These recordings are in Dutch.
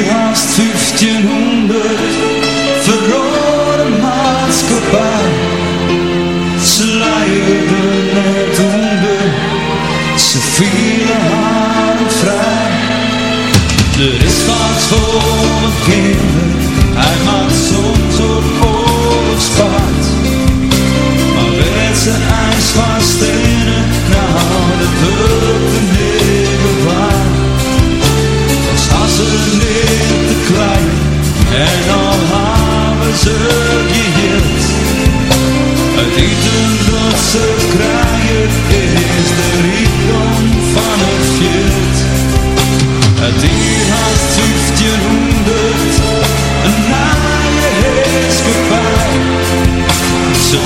has to roze geheeld. Het eten dat ze kraaien is de rijkdom van het veld. Het dier haast honderd, een naaie heerskepaar. Ze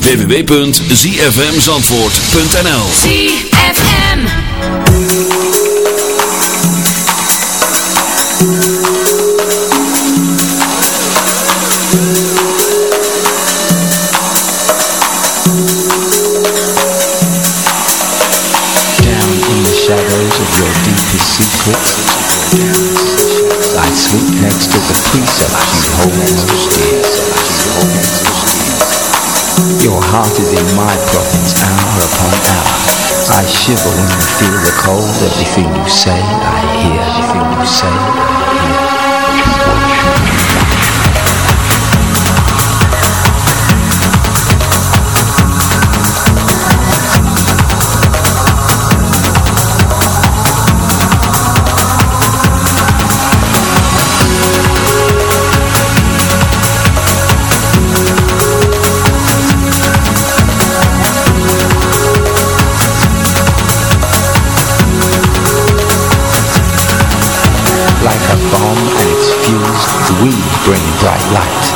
www.zfmzandvoort.nl ZFM. Down in the shadows of your deepest secrets I sleep next to the precepts you hold Your heart is in my province hour upon hour. I shiver when I feel the cold. Everything you say I hear. Everything you say I hear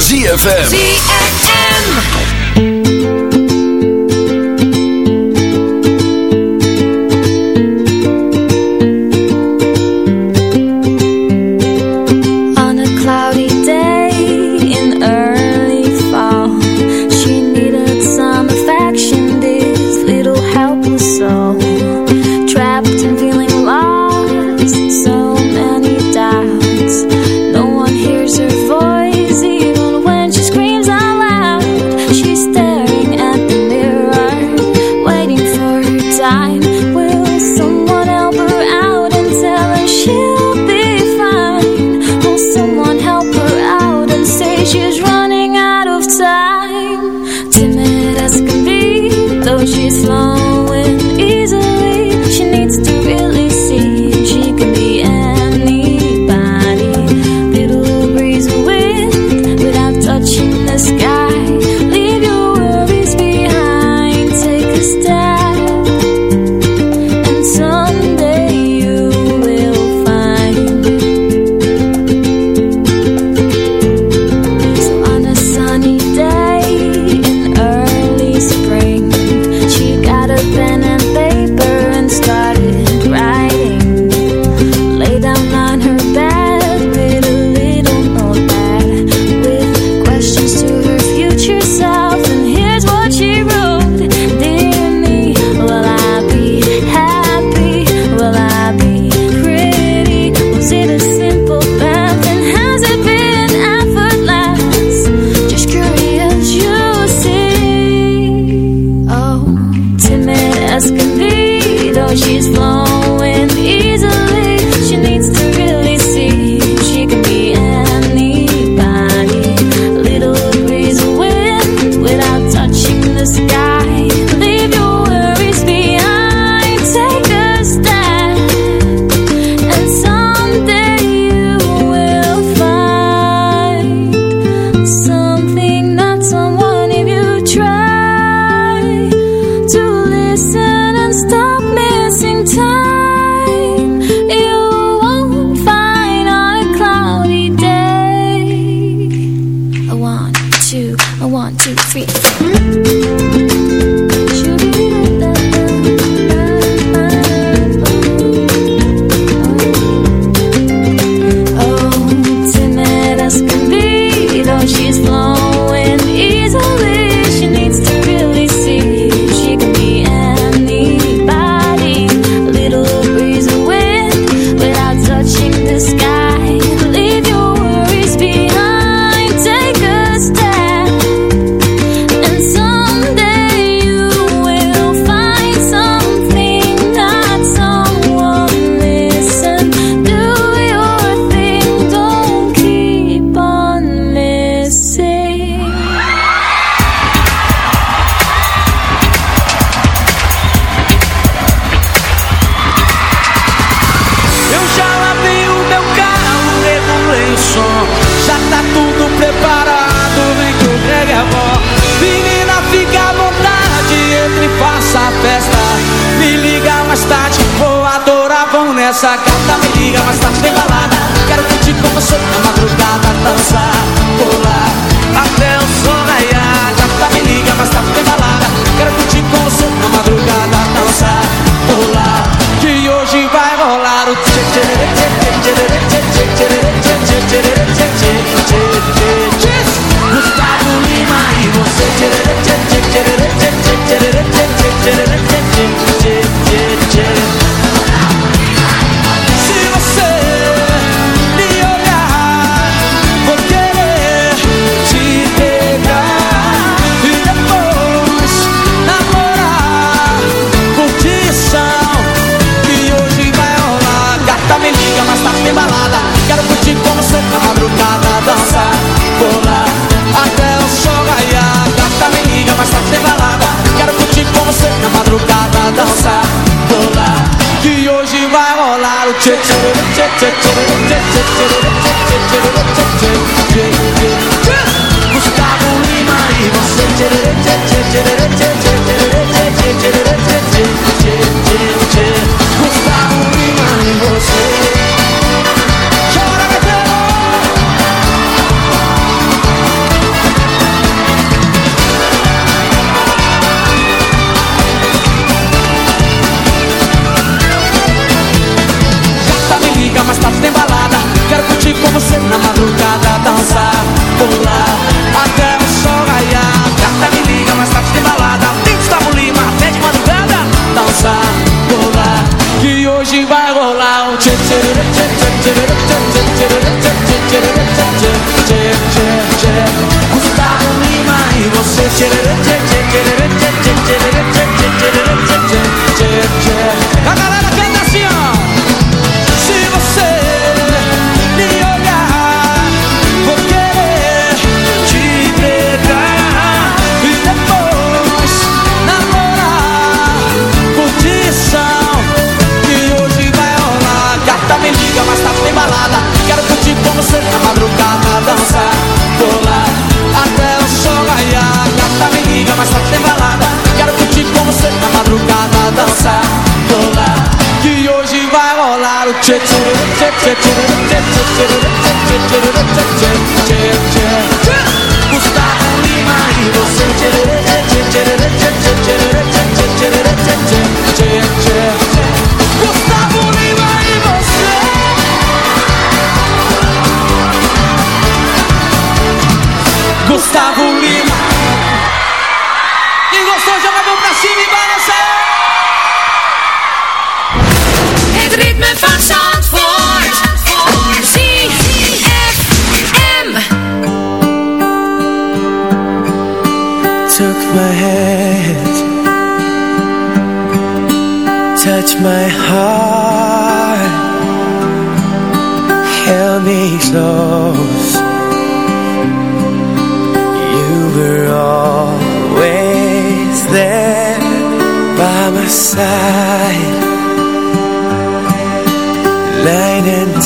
ZFM. ZFM. esa liga, me diga bastante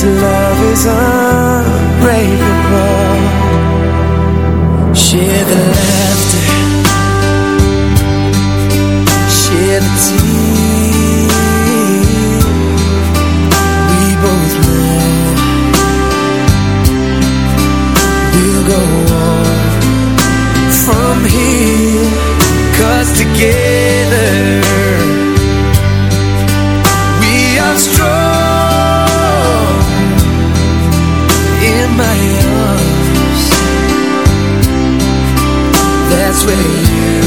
This love is unbreakable. Share the laughter. Share the tears. We both know We'll go on from here. Cause together away.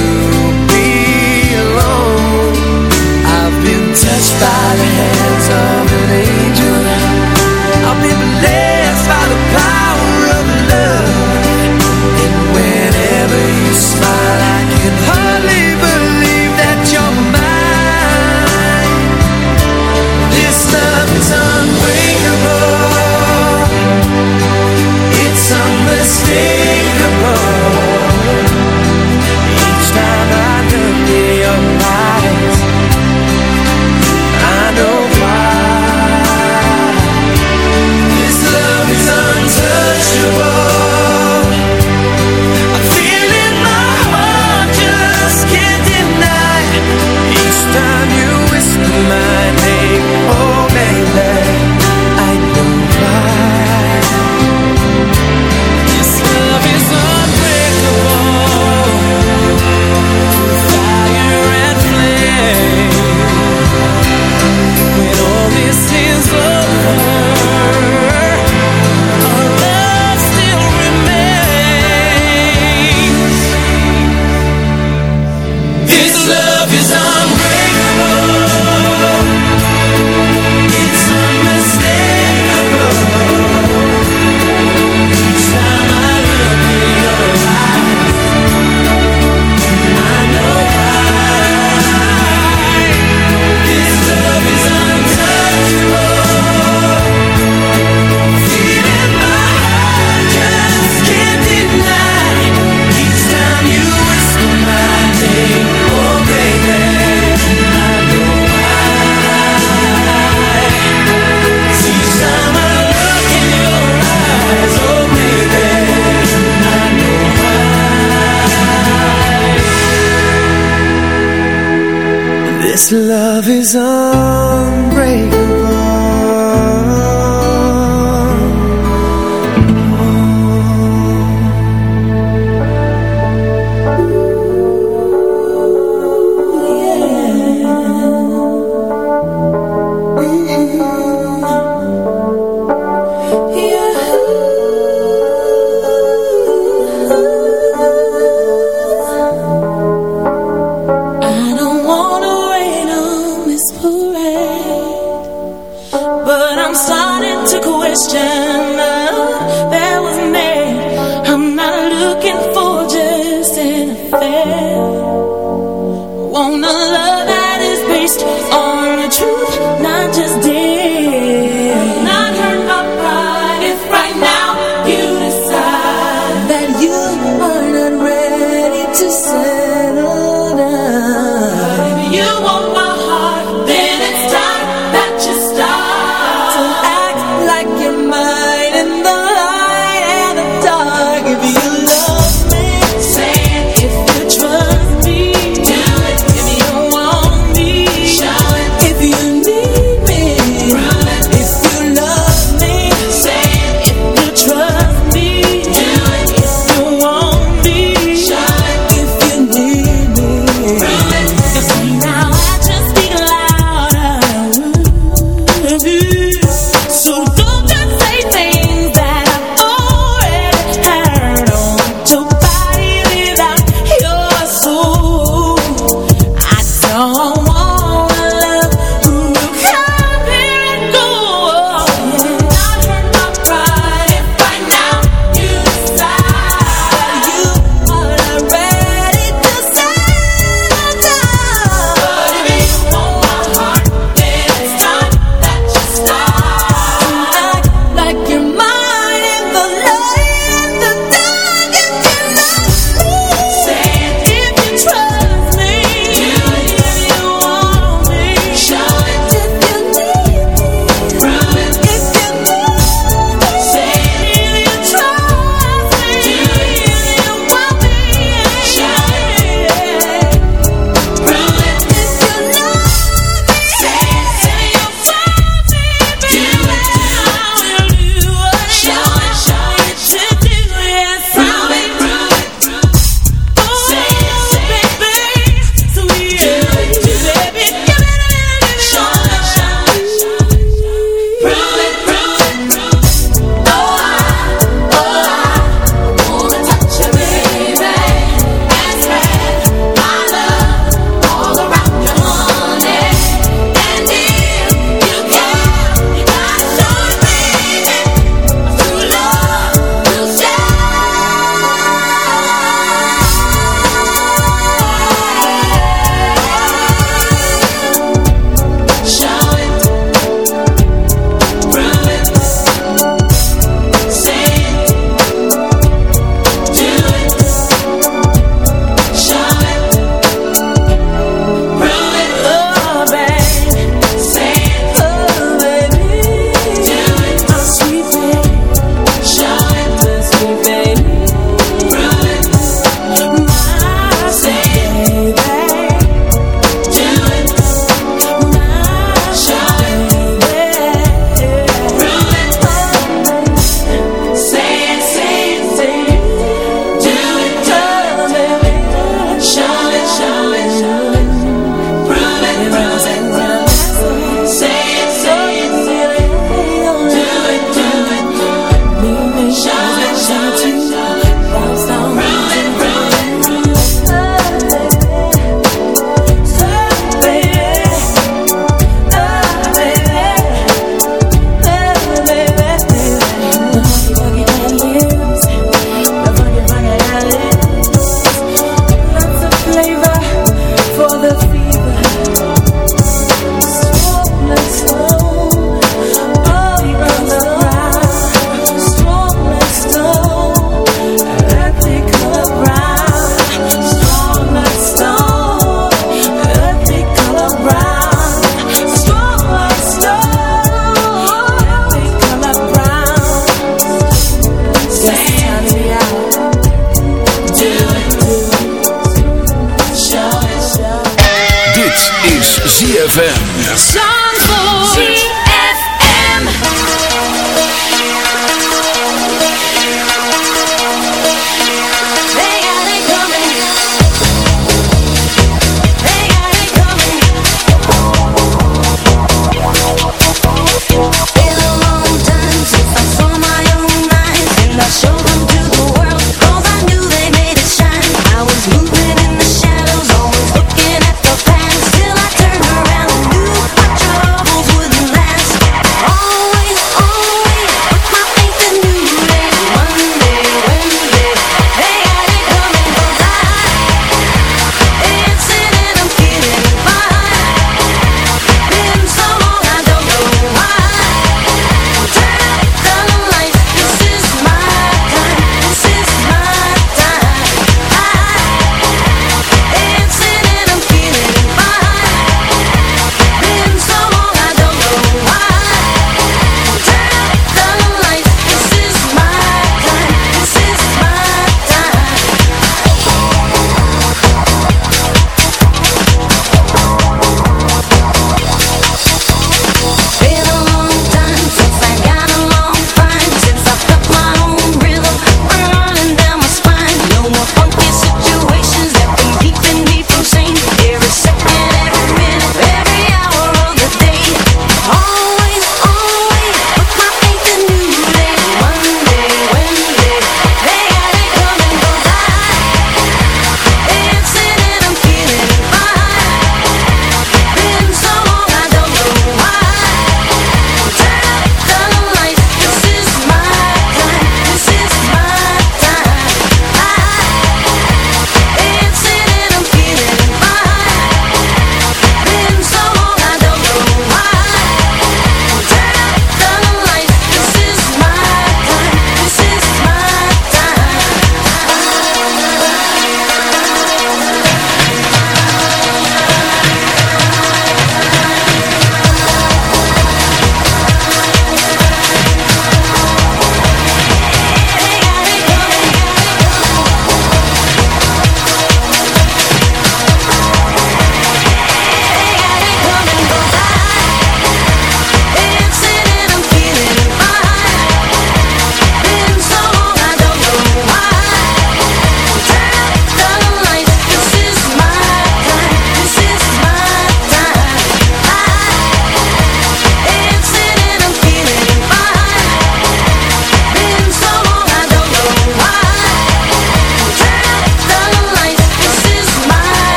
Love is unbreakable.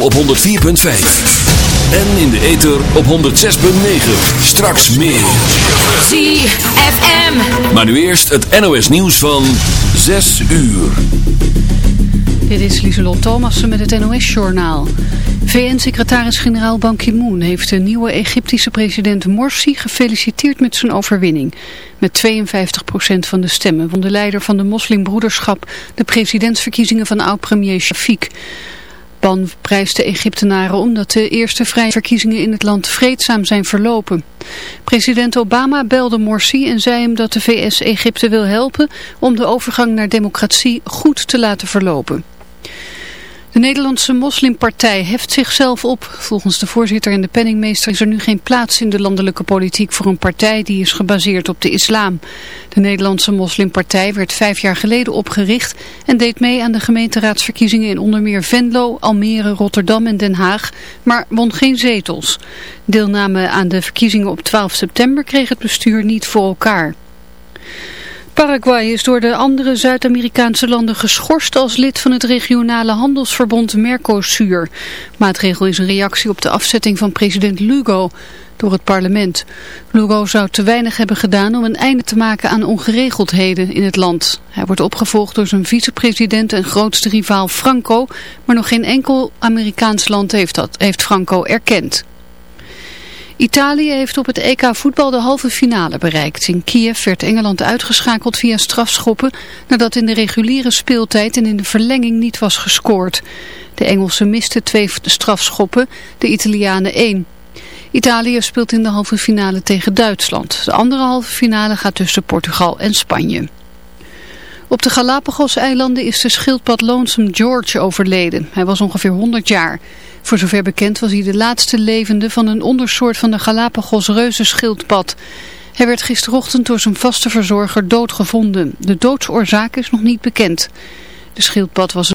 Kabel op 104.5. En in de ether op 106.9. Straks meer. ZFM. Maar nu eerst het NOS nieuws van 6 uur. Dit is Lieselot Thomassen met het NOS-journaal. VN-secretaris-generaal Ban Ki-moon heeft de nieuwe Egyptische president Morsi gefeliciteerd met zijn overwinning. Met 52% van de stemmen won de leider van de moslimbroederschap de presidentsverkiezingen van oud-premier Shafiq. Ban prijst de Egyptenaren omdat de eerste vrije verkiezingen in het land vreedzaam zijn verlopen. President Obama belde Morsi en zei hem dat de VS Egypte wil helpen om de overgang naar democratie goed te laten verlopen. De Nederlandse moslimpartij heft zichzelf op. Volgens de voorzitter en de penningmeester is er nu geen plaats in de landelijke politiek voor een partij die is gebaseerd op de islam. De Nederlandse moslimpartij werd vijf jaar geleden opgericht en deed mee aan de gemeenteraadsverkiezingen in onder meer Venlo, Almere, Rotterdam en Den Haag, maar won geen zetels. Deelname aan de verkiezingen op 12 september kreeg het bestuur niet voor elkaar. Paraguay is door de andere Zuid-Amerikaanse landen geschorst als lid van het regionale handelsverbond Mercosur. Maatregel is een reactie op de afzetting van president Lugo door het parlement. Lugo zou te weinig hebben gedaan om een einde te maken aan ongeregeldheden in het land. Hij wordt opgevolgd door zijn vicepresident en grootste rivaal Franco, maar nog geen enkel Amerikaans land heeft, dat, heeft Franco erkend. Italië heeft op het EK voetbal de halve finale bereikt. In Kiev werd Engeland uitgeschakeld via strafschoppen nadat in de reguliere speeltijd en in de verlenging niet was gescoord. De Engelsen misten twee strafschoppen, de Italianen één. Italië speelt in de halve finale tegen Duitsland. De andere halve finale gaat tussen Portugal en Spanje. Op de Galapagos-eilanden is de schildpad Lonesome George overleden. Hij was ongeveer 100 jaar. Voor zover bekend was hij de laatste levende van een ondersoort van de Galapagos reuzenschildpad. Hij werd gisterochtend door zijn vaste verzorger doodgevonden. De doodsoorzaak is nog niet bekend. De schildpad was